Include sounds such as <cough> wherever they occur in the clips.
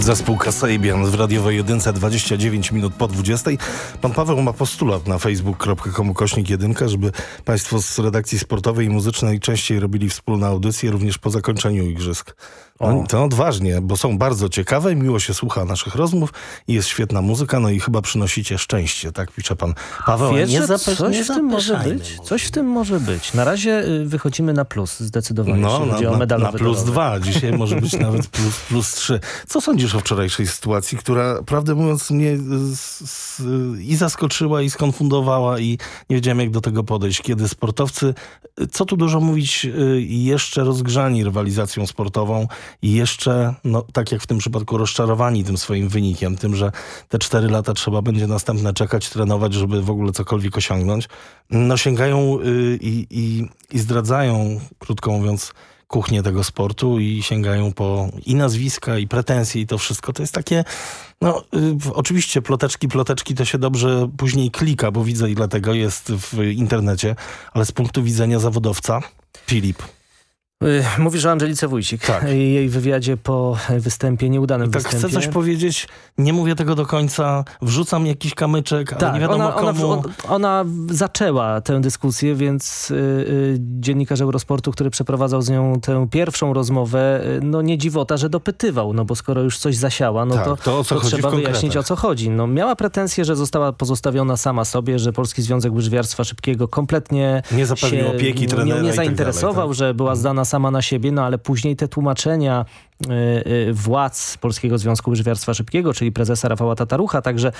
Zespół Kasabian w radiowej jedynce 29 minut po 20. Pan Paweł ma postulat na facebook.com kośnik jedynka, żeby Państwo z redakcji sportowej i muzycznej częściej robili wspólne audycje również po zakończeniu igrzysk. No, to odważnie, bo są bardzo ciekawe, miło się słucha naszych rozmów i jest świetna muzyka, no i chyba przynosicie szczęście, tak pisze pan Paweł. Wiesz, nie zapesz, coś nie w tym może być. Coś w tym może być. Na razie y, wychodzimy na plus zdecydowanie, no, jeśli chodzi o medalowy Na plus dwa, dzisiaj może być <laughs> nawet plus, plus trzy. Co sądzisz o wczorajszej sytuacji, która prawdę mówiąc mnie i zaskoczyła i skonfundowała i nie wiedziałem jak do tego podejść, kiedy sportowcy, co tu dużo mówić, y, jeszcze rozgrzani rywalizacją sportową, i jeszcze, no, tak jak w tym przypadku, rozczarowani tym swoim wynikiem, tym, że te cztery lata trzeba będzie następne czekać, trenować, żeby w ogóle cokolwiek osiągnąć, no sięgają y, i, i, i zdradzają, krótko mówiąc, kuchnię tego sportu i sięgają po i nazwiska, i pretensje, i to wszystko. To jest takie, no y, oczywiście ploteczki, ploteczki to się dobrze później klika, bo widzę ile tego jest w internecie, ale z punktu widzenia zawodowca, Filip, mówisz o Angelice Wójcik. Tak. Jej wywiadzie po występie, nieudanym tak, występie. chcę coś powiedzieć, nie mówię tego do końca, wrzucam jakiś kamyczek, tak, ale nie wiadomo ona, komu. Ona, ona, zaczęła tę dyskusję, więc yy, dziennikarz Eurosportu, który przeprowadzał z nią tę pierwszą rozmowę, yy, no nie dziwota, że dopytywał, no bo skoro już coś zasiała, no tak, to, to, to trzeba wyjaśnić o co chodzi. No, miała pretensje, że została pozostawiona sama sobie, że Polski Związek Łyżwiarstwa Szybkiego kompletnie nie zapewnił opieki trenera nie, nie zainteresował, tak dalej, że była zdana sama na siebie, no ale później te tłumaczenia władz Polskiego Związku Łyżwiarstwa Szybkiego, czyli prezesa Rafała Tatarucha, także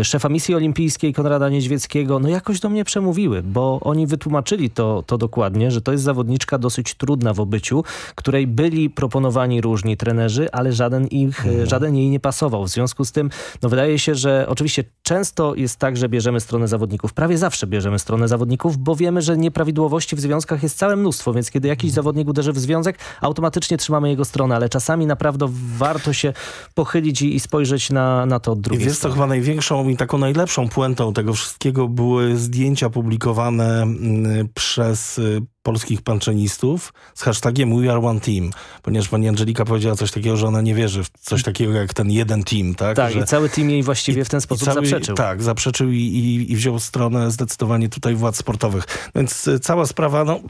y, szefa misji olimpijskiej Konrada Niedźwieckiego, no jakoś do mnie przemówiły, bo oni wytłumaczyli to, to dokładnie, że to jest zawodniczka dosyć trudna w obyciu, której byli proponowani różni trenerzy, ale żaden, ich, mhm. żaden jej nie pasował. W związku z tym, no wydaje się, że oczywiście często jest tak, że bierzemy stronę zawodników, prawie zawsze bierzemy stronę zawodników, bo wiemy, że nieprawidłowości w związkach jest całe mnóstwo, więc kiedy jakiś mhm. zawodnik uderzy w związek, automatycznie trzymamy jego stronę ale czasami naprawdę warto się pochylić i, i spojrzeć na, na to od drugiej I wiesz, strony. co chyba największą i taką najlepszą puentą tego wszystkiego były zdjęcia publikowane mm, przez y, polskich panczenistów z hashtagiem We Are One Team, ponieważ pani Angelika powiedziała coś takiego, że ona nie wierzy w coś takiego jak ten jeden team, tak? Tak, że... i cały team jej właściwie w ten sposób cały, zaprzeczył. Tak, zaprzeczył i, i, i, wziął stronę zdecydowanie tutaj władz sportowych. Więc y, cała sprawa, no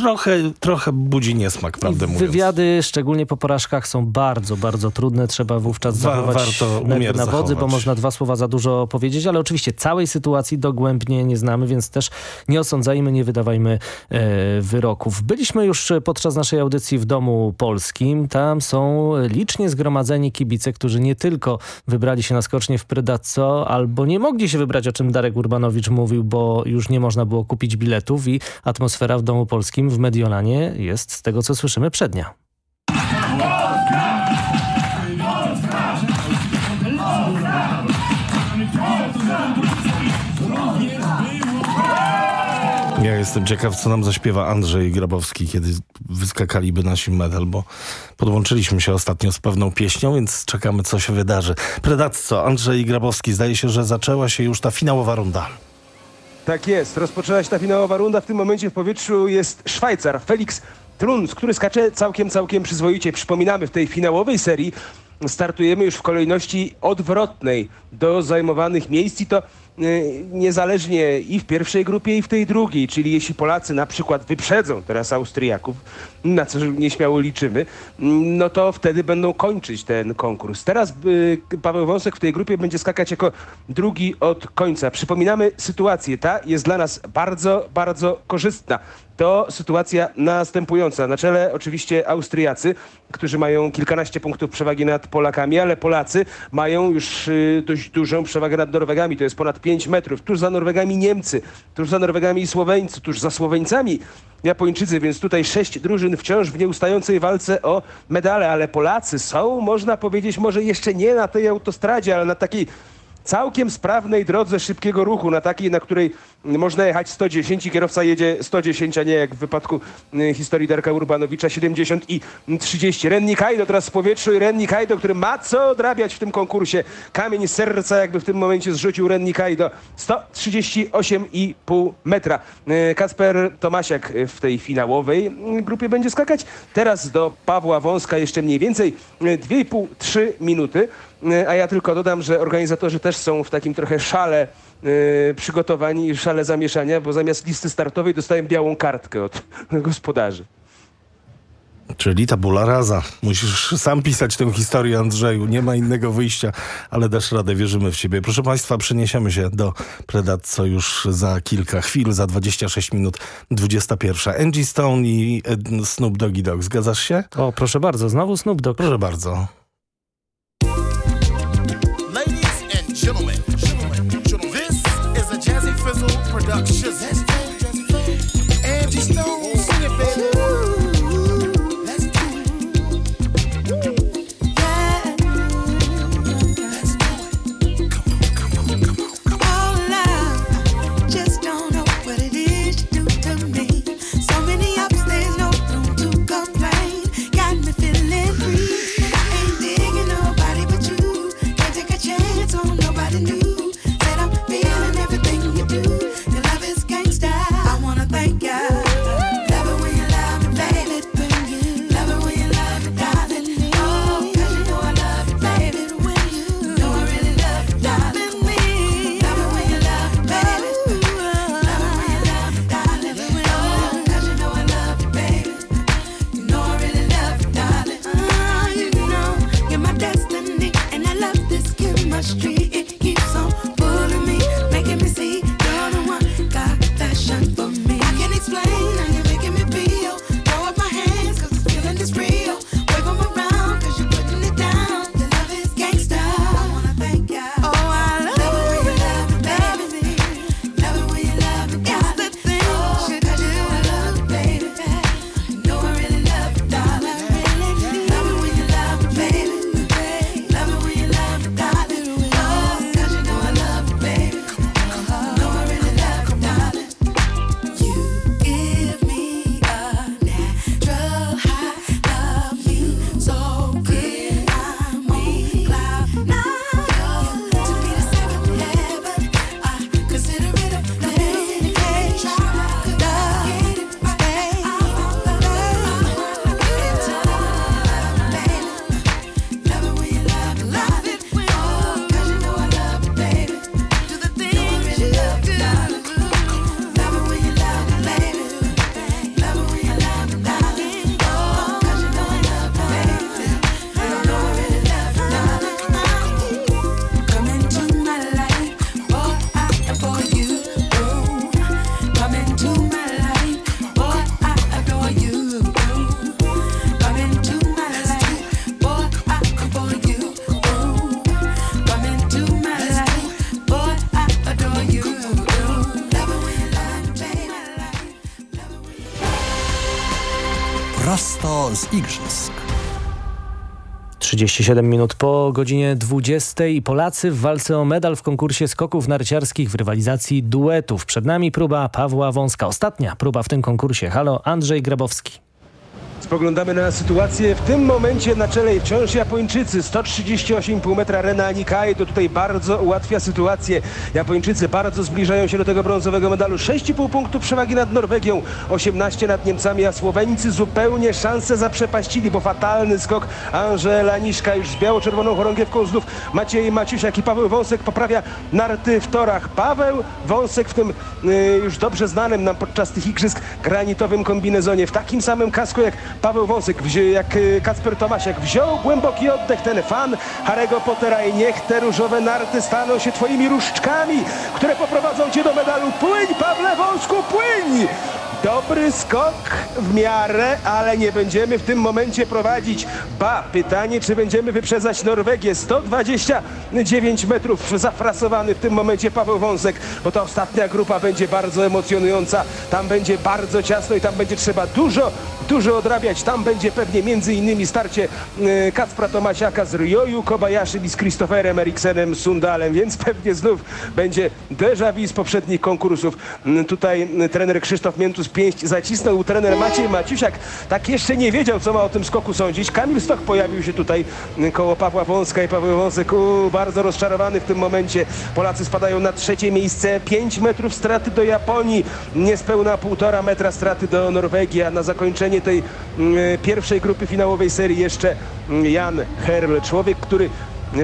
trochę, trochę budzi niesmak, prawdę mówiąc. Wywiady, szczególnie po porażkach, są bardzo, bardzo trudne. Trzeba wówczas Wa zachować warto na wodzy, bo można dwa słowa za dużo powiedzieć, ale oczywiście całej sytuacji dogłębnie nie znamy, więc też nie osądzajmy, nie wydawajmy e, wyroków. Byliśmy już podczas naszej audycji w Domu Polskim. Tam są licznie zgromadzeni kibice, którzy nie tylko wybrali się na skocznie w Prydatco, albo nie mogli się wybrać, o czym Darek Urbanowicz mówił, bo już nie można było kupić biletów i atmosfera w Domu Polskim w Mediolanie jest z tego, co słyszymy przednia. Ja jestem ciekaw, co nam zaśpiewa Andrzej Grabowski, kiedy wyskakaliby nasi medal, bo podłączyliśmy się ostatnio z pewną pieśnią, więc czekamy, co się wydarzy. Predacco, Andrzej Grabowski, zdaje się, że zaczęła się już ta finałowa runda. Tak jest, rozpoczęła się ta finałowa runda. W tym momencie w powietrzu jest Szwajcar, Felix Truns, który skacze całkiem, całkiem przyzwoicie. Przypominamy, w tej finałowej serii startujemy już w kolejności odwrotnej do zajmowanych miejsc i to niezależnie i w pierwszej grupie, i w tej drugiej. Czyli jeśli Polacy na przykład wyprzedzą teraz Austriaków, na co nieśmiało liczymy, no to wtedy będą kończyć ten konkurs. Teraz y, Paweł Wąsek w tej grupie będzie skakać jako drugi od końca. Przypominamy sytuację. Ta jest dla nas bardzo, bardzo korzystna to sytuacja następująca. Na czele oczywiście Austriacy, którzy mają kilkanaście punktów przewagi nad Polakami, ale Polacy mają już y, dość dużą przewagę nad Norwegami. To jest ponad 5 metrów. Tuż za Norwegami Niemcy, tuż za Norwegami Słoweńcy, tuż za Słoweńcami Japończycy, więc tutaj sześć drużyn wciąż w nieustającej walce o medale, ale Polacy są, można powiedzieć, może jeszcze nie na tej autostradzie, ale na takiej całkiem sprawnej drodze szybkiego ruchu, na takiej, na której można jechać 110 i kierowca jedzie 110, a nie jak w wypadku y, historii Darka Urbanowicza 70 i 30. Renni Kaido teraz w powietrzu i Renni Kaido, który ma co odrabiać w tym konkursie. Kamień serca jakby w tym momencie zrzucił Renni Kaido. 138,5 metra. Y, Kasper Tomasiak w tej finałowej y, grupie będzie skakać. Teraz do Pawła Wąska jeszcze mniej więcej y, 2,5-3 minuty. A ja tylko dodam, że organizatorzy też są w takim trochę szale przygotowani i szale zamieszania, bo zamiast listy startowej dostałem białą kartkę od <laughs> gospodarzy. Czyli tabula rasa. Musisz sam pisać tę historię, Andrzeju. Nie ma innego wyjścia, ale dasz radę, wierzymy w ciebie. Proszę Państwa, przeniesiemy się do Predazzo już za kilka chwil, za 26 minut, 21. Angie Stone i Snoop Doggy Dogg. Zgadzasz się? O, proszę bardzo, znowu Snoop Dogg. Proszę bardzo. Z igrzysk. 37 minut po godzinie 20 i Polacy w walce o medal w konkursie skoków narciarskich w rywalizacji duetów. Przed nami próba Pawła Wąska. Ostatnia próba w tym konkursie. Halo, Andrzej Grabowski. Spoglądamy na sytuację w tym momencie na czele wciąż Japończycy. 138,5 metra Rena Nikai to tutaj bardzo ułatwia sytuację. Japończycy bardzo zbliżają się do tego brązowego medalu. 6,5 punktów przewagi nad Norwegią, 18 nad Niemcami, a Słoweńcy zupełnie szansę zaprzepaścili, bo fatalny skok Angela Niszka już z biało-czerwoną chorągiewką znów Maciej Maciusiak i Paweł Wąsek poprawia narty w torach. Paweł Wąsek w tym y, już dobrze znanym nam podczas tych igrzysk granitowym kombinezonie, w takim samym kasku jak Paweł wzi- jak y, Kacper Tomasiak. Wziął głęboki oddech ten fan Harry'ego Pottera i niech te różowe narty staną się twoimi różdżkami, które poprowadzą cię do medalu. Płyń, Pawle Wąsku, płyń! Dobry skok w miarę, ale nie będziemy w tym momencie prowadzić. Ba, pytanie, czy będziemy wyprzedzać Norwegię. 129 metrów zafrasowany w tym momencie Paweł Wąsek, bo ta ostatnia grupa będzie bardzo emocjonująca. Tam będzie bardzo ciasno i tam będzie trzeba dużo, dużo odrabiać. Tam będzie pewnie między innymi starcie e, Kacpra Tomasiaka z Ryoyu Kobayashim i z Christopherem Eriksenem Sundalem, więc pewnie znów będzie déjà vu z poprzednich konkursów. Mm, Tutaj mm, trener Krzysztof Miętus pięść zacisnął, trener Maciej Maciusiak tak jeszcze nie wiedział, co ma o tym skoku sądzić. Kamil Stok pojawił się tutaj mm, koło Pawła Wąska i Paweł Wąsek u, bardzo rozczarowany w tym momencie. Polacy spadają na trzecie miejsce, 5 metrów straty do Japonii, niespełna półtora metra straty do Norwegii, a na zakończenie tej mm, pierwszej grupy finałowej serii jeszcze mm, Jan Herl, człowiek, który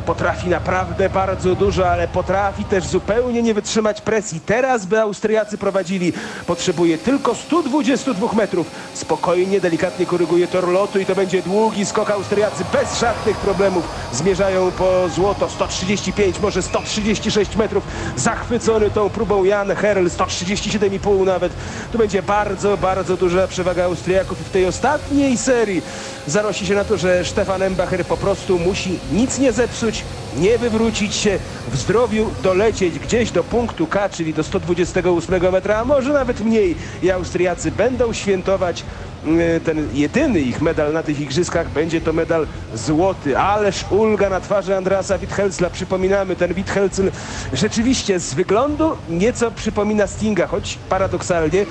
potrafi naprawdę bardzo dużo, ale potrafi też zupełnie nie wytrzymać presji. Teraz by Austriacy prowadzili, potrzebuje tylko 122 metrów. Spokojnie, delikatnie koryguje tor lotu i to będzie długi skok. Austriacy bez żadnych problemów zmierzają po złoto. 135, może 136 metrów. Zachwycony tą próbą Jan Herl, 137,5 nawet. Tu będzie bardzo, bardzo duża przewaga Austriaków w tej ostatniej serii zarosi się na to, że Stefan Embacher po prostu musi nic nie zepsuć, nie wywrócić się, w zdrowiu dolecieć gdzieś do punktu K, czyli do 128 metra, a może nawet mniej. I Austriacy będą świętować mm, ten jedyny ich medal na tych igrzyskach. Będzie to medal złoty. Ależ ulga na twarzy Andrasa Withelcla. Przypominamy, ten Withelcl rzeczywiście z wyglądu nieco przypomina Stinga, choć paradoksalnie